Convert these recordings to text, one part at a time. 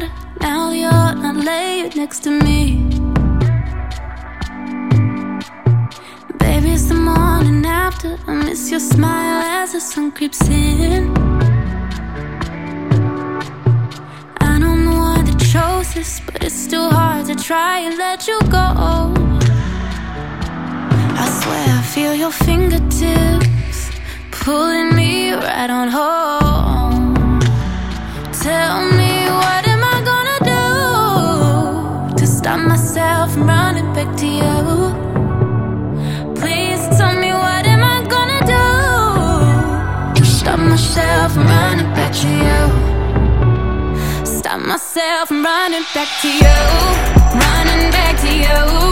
lay you're not laid next to me. Baby, it's the morning after. I miss your smile as the sun creeps in. I don't know what the chose this, but it's too hard to try and let you go. I swear I feel your fingertips pulling me right on home. Tell me what stop myself from running back to you? Please tell me what am I gonna do to stop myself from running back to you? Stop myself from running back to you, running back to you,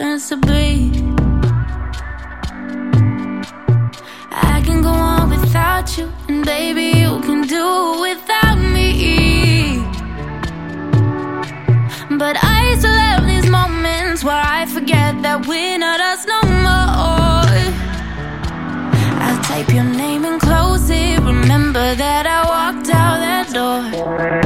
learns to breathe. I can go on without you, and baby, you can do without me. But I still have these moments where I forget that we're not us no more. I'll type your name and close it. Remember that I walked out that door.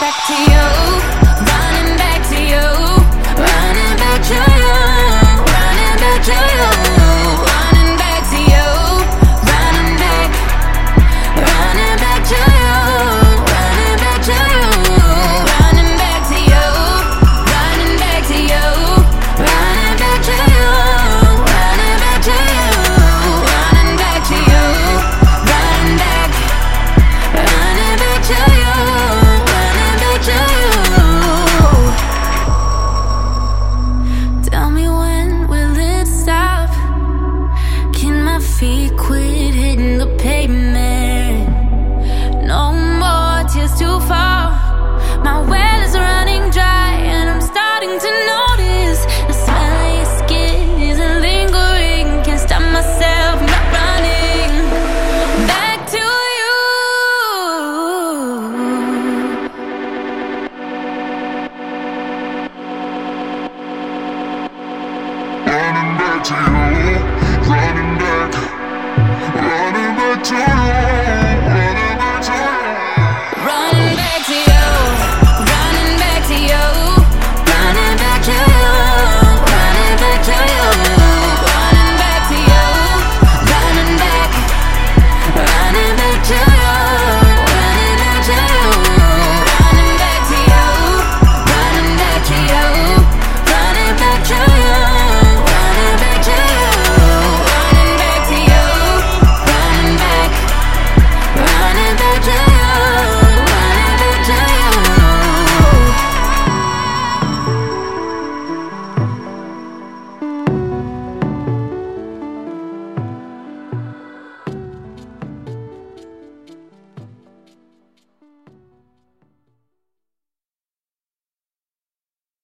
Back to you?